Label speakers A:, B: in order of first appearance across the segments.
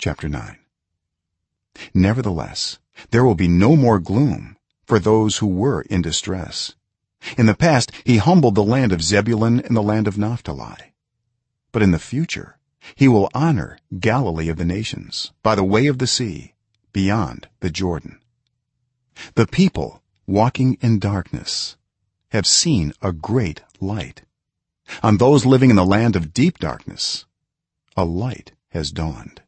A: chapter 9 nevertheless there will be no more gloom for those who were in distress. In the past he humbled the land of zebulun and the land of naphtali. But in the future he will honor galilee of the nations by the way of the sea beyond the jordan. The people walking in darkness have seen a great light. On those living in the land of deep darkness a light has dawned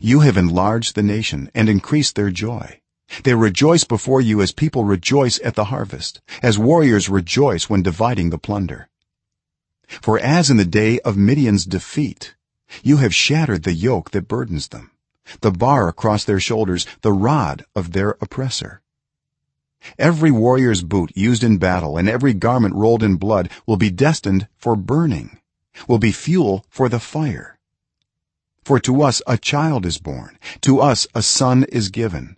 A: you have enlarged the nation and increased their joy. They rejoice before you as people rejoice at the harvest as warriors rejoice when dividing the plunder. For as in the day of midian's defeat you have shattered the yoke that burdens them the bar across their shoulders the rod of their oppressor. Every warrior's boot used in battle and every garment rolled in blood will be destined for burning will be fuel for the fire for to us a child is born to us a son is given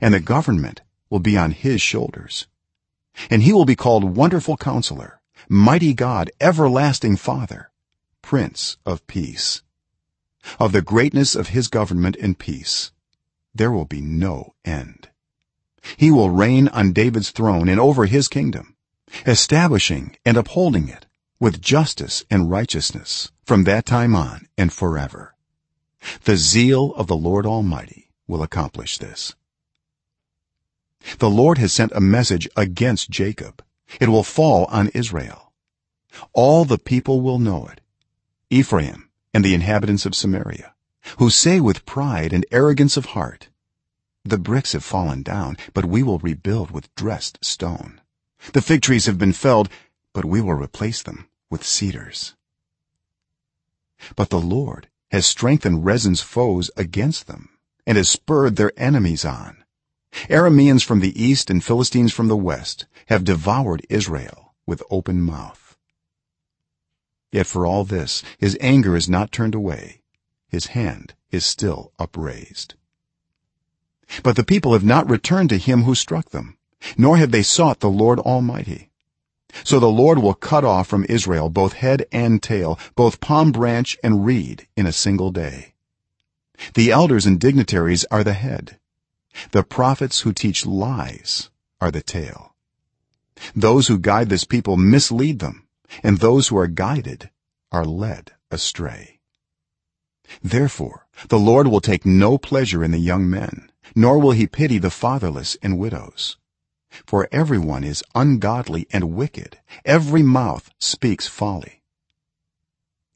A: and the government will be on his shoulders. And he will be called wonderful counselor mighty god everlasting father prince of peace. Of the greatness of his government and peace there will be no end. He will reign on david's throne and over his kingdom establishing and upholding it with justice and righteousness from that time on and forever the zeal of the lord almighty will accomplish this. The lord has sent a message against jacob. It will fall on israel. All the people will know it. Ephraim and the inhabitants of samaria who say with pride and arrogance of heart the bricks have fallen down but we will rebuild with dressed stone. The fig trees have been felled but we will replace them with cedars. But the lord has strengthened rezin's foes against them and has spurred their enemies on. Arameans from the east and philistines from the west have devoured israel with open mouth. Yet for all this his anger is not turned away. His hand is still upraised. But the people have not returned to him who struck them nor have they sought the lord almighty so the lord will cut off from israel both head and tail both palm branch and reed in a single day. The elders and dignitaries are the head. The prophets who teach lies are the tail. Those who guide this people mislead them and those who are guided are led astray. Therefore the lord will take no pleasure in the young men nor will he pity the fatherless and widows for everyone is ungodly and wicked. Every mouth speaks folly.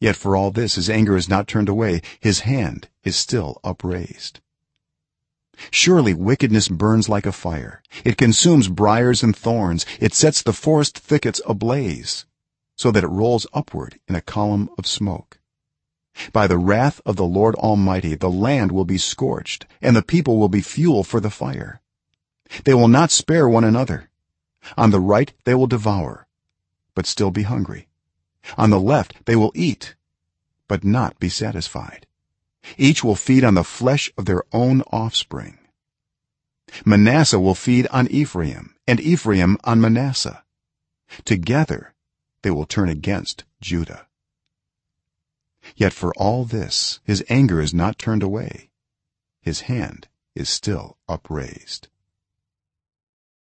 A: Yet for all this his anger is not turned away. His hand is still upraised. Surely wickedness burns like a fire. It consumes briars and thorns. It sets the forest thickets ablaze so that it rolls upward in a column of smoke. By the wrath of the lord almighty the land will be scorched and the people will be fuel for the fire they will not spare one another. On the right they will devour but still be hungry. On the left they will eat but not be satisfied. Each will feed on the flesh of their own offspring. Manasseh will feed on ephraim and ephraim on manasseh. Together they will turn against judah. Yet for all this his anger is not turned away. His hand is still upraised